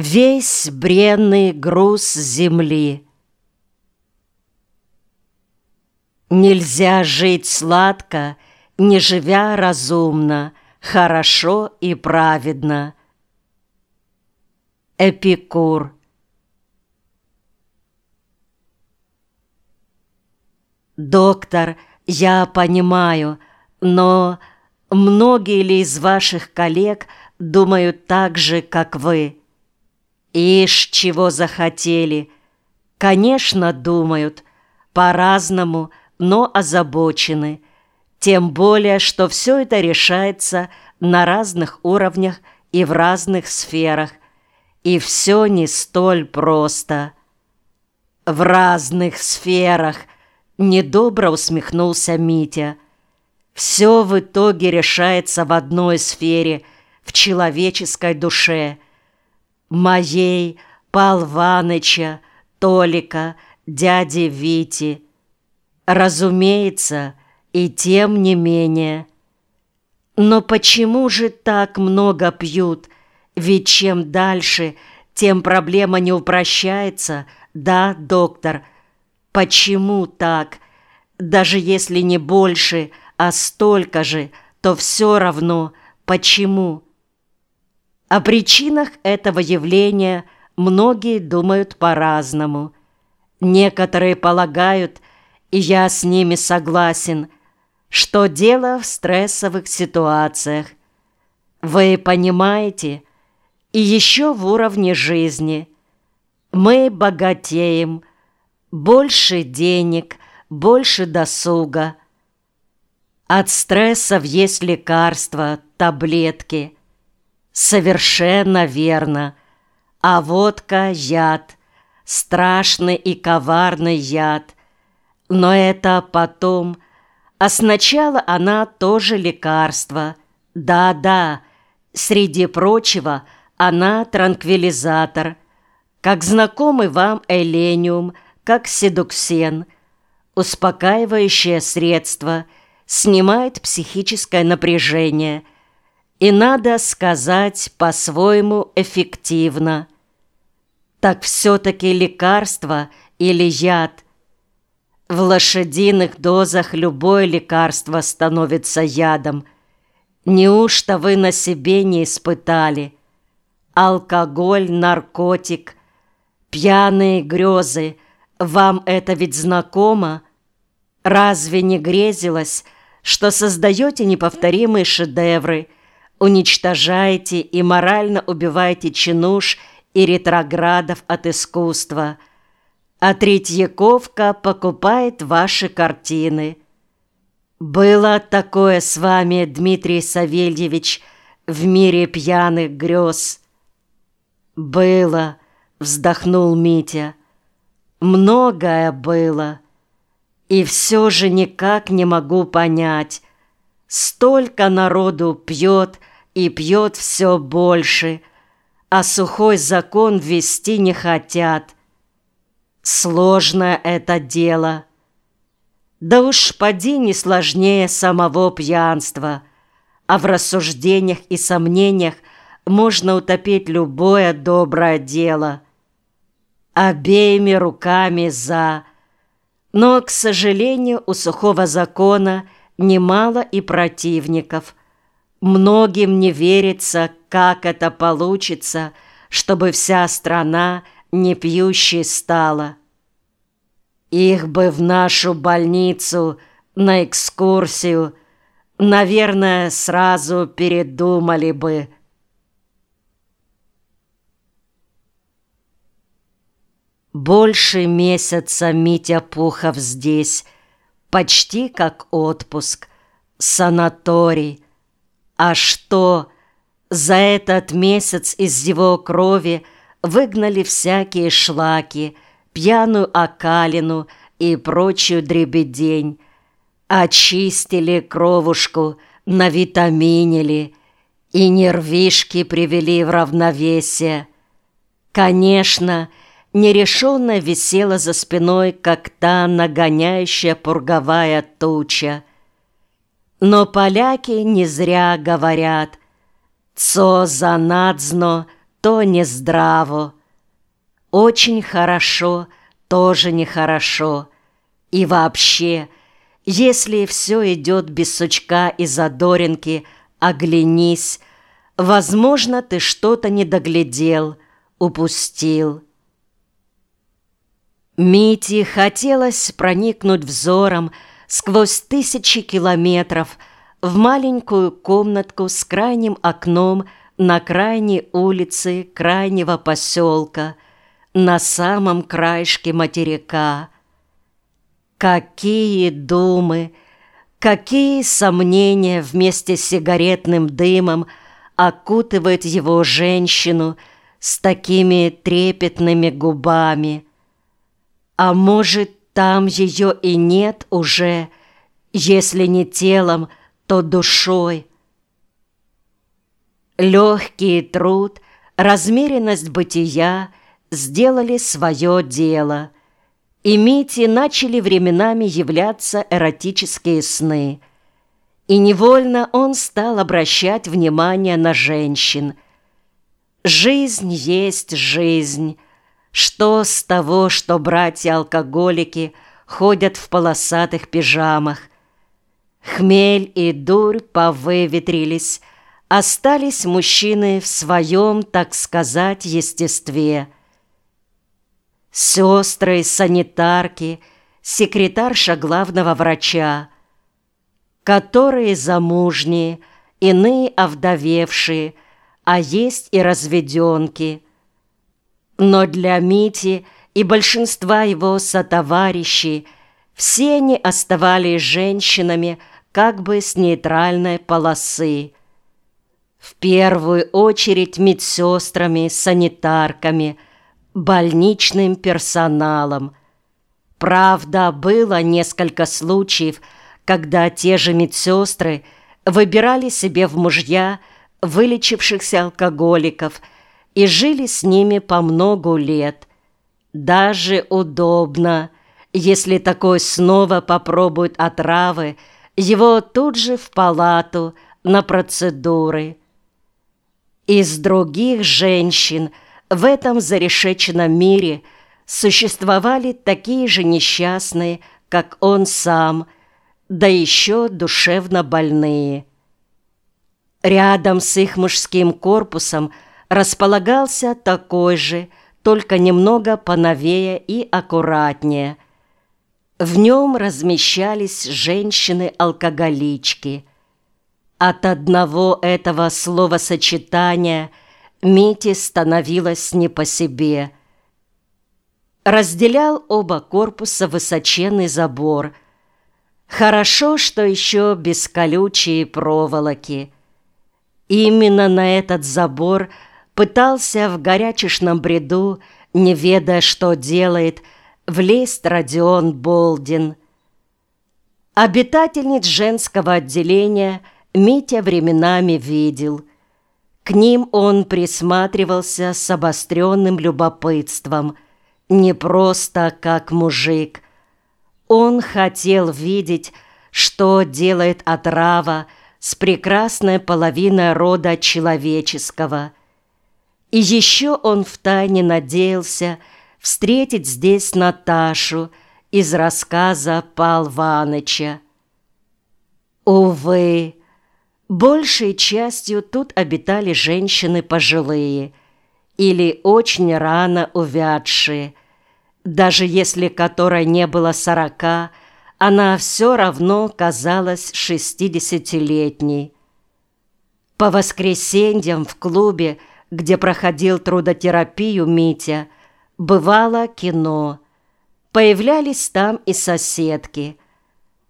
Весь бренный груз земли. Нельзя жить сладко, не живя разумно, хорошо и праведно. Эпикур Доктор, я понимаю, но многие ли из ваших коллег думают так же, как вы? Ишь, чего захотели. Конечно, думают, по-разному, но озабочены. Тем более, что все это решается на разных уровнях и в разных сферах. И все не столь просто. В разных сферах – Недобро усмехнулся Митя. Все в итоге решается в одной сфере, в человеческой душе. Моей, Палваныча, Толика, дяди Вити. Разумеется, и тем не менее. Но почему же так много пьют? Ведь чем дальше, тем проблема не упрощается, да, доктор, — Почему так? Даже если не больше, а столько же, то все равно почему? О причинах этого явления многие думают по-разному. Некоторые полагают, и я с ними согласен, что дело в стрессовых ситуациях. Вы понимаете? И еще в уровне жизни. Мы богатеем, больше денег, больше досуга. От стрессов есть лекарства, таблетки. Совершенно верно. А водка – яд, страшный и коварный яд. Но это потом. А сначала она тоже лекарство. Да-да, среди прочего, она транквилизатор. Как знакомый вам элениум – как седуксен, успокаивающее средство, снимает психическое напряжение и, надо сказать, по-своему эффективно. Так все-таки лекарство или яд? В лошадиных дозах любое лекарство становится ядом. Неужто вы на себе не испытали? Алкоголь, наркотик, пьяные грезы – вам это ведь знакомо? Разве не грезилось, что создаете неповторимые шедевры, уничтожаете и морально убиваете чинуш и ретроградов от искусства, а Третьяковка покупает ваши картины? Было такое с вами, Дмитрий Савельевич, в мире пьяных грез? Было, вздохнул Митя. Многое было, и все же никак не могу понять. Столько народу пьет и пьет все больше, а сухой закон ввести не хотят. Сложное это дело. Да уж поди не сложнее самого пьянства, а в рассуждениях и сомнениях можно утопить любое доброе дело – обеими руками за. Но, к сожалению, у сухого закона немало и противников. Многим не верится, как это получится, чтобы вся страна не пьющей стала. Их бы в нашу больницу на экскурсию, наверное, сразу передумали бы, Больше месяца Митя Пухов здесь, почти как отпуск, санаторий. А что, за этот месяц из его крови выгнали всякие шлаки, пьяную окалину и прочую дребедень, очистили кровушку, навитаминили и нервишки привели в равновесие. Конечно, нерешенно висела за спиной, как та нагоняющая пурговая туча. Но поляки не зря говорят «Цо за надзно, то нездраво. Очень хорошо, тоже нехорошо. И вообще, если все идет без сучка и задоринки, оглянись, возможно, ты что-то не доглядел, упустил. Мите хотелось проникнуть взором сквозь тысячи километров в маленькую комнатку с крайним окном на крайней улице крайнего поселка, на самом краешке материка. Какие думы, какие сомнения вместе с сигаретным дымом окутывает его женщину с такими трепетными губами. А может, там ее и нет уже, если не телом, то душой. Легкий труд, размеренность бытия сделали свое дело, и Мите начали временами являться эротические сны. И невольно он стал обращать внимание на женщин. Жизнь есть жизнь. Что с того, что братья-алкоголики ходят в полосатых пижамах? Хмель и дурь повыветрились, остались мужчины в своем, так сказать, естестве. Сестры, санитарки, секретарша главного врача, которые замужние, иные овдовевшие, а есть и разведенки. Но для Мити и большинства его сотоварищей все они оставались женщинами, как бы с нейтральной полосы. В первую очередь медсестрами, санитарками, больничным персоналом. Правда, было несколько случаев, когда те же медсестры выбирали себе в мужья вылечившихся алкоголиков и жили с ними по многу лет. Даже удобно, если такой снова попробует отравы, его тут же в палату на процедуры. Из других женщин в этом зарешеченном мире существовали такие же несчастные, как он сам, да еще душевно больные. Рядом с их мужским корпусом располагался такой же, только немного поновее и аккуратнее – в нем размещались женщины-алкоголички. От одного этого словосочетания Мите становилось не по себе. Разделял оба корпуса высоченный забор. Хорошо, что еще без колючей проволоки. Именно на этот забор пытался в горячешном бреду, не ведая, что делает, влезть Родион Болдин. Обитательниц женского отделения Митя временами видел. К ним он присматривался с обостренным любопытством, не просто как мужик. Он хотел видеть, что делает отрава с прекрасной половиной рода человеческого. И еще он втайне надеялся, встретить здесь Наташу из рассказа Пал Ваныча. Увы, большей частью тут обитали женщины пожилые или очень рано увядшие. Даже если которой не было сорока, она все равно казалась шестидесятилетней. По воскресеньям в клубе, где проходил трудотерапию Митя, Бывало кино. Появлялись там и соседки.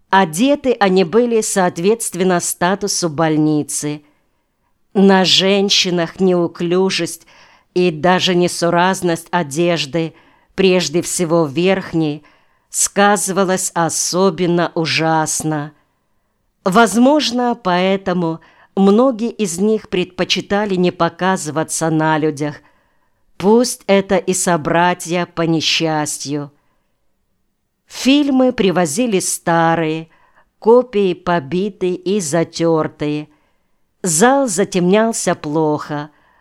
Одеты они были соответственно статусу больницы. На женщинах неуклюжесть и даже несуразность одежды, прежде всего верхней, сказывалась особенно ужасно. Возможно, поэтому многие из них предпочитали не показываться на людях, Пусть это и собратья по несчастью. Фильмы привозили старые, копии побитые и затертые. Зал затемнялся плохо.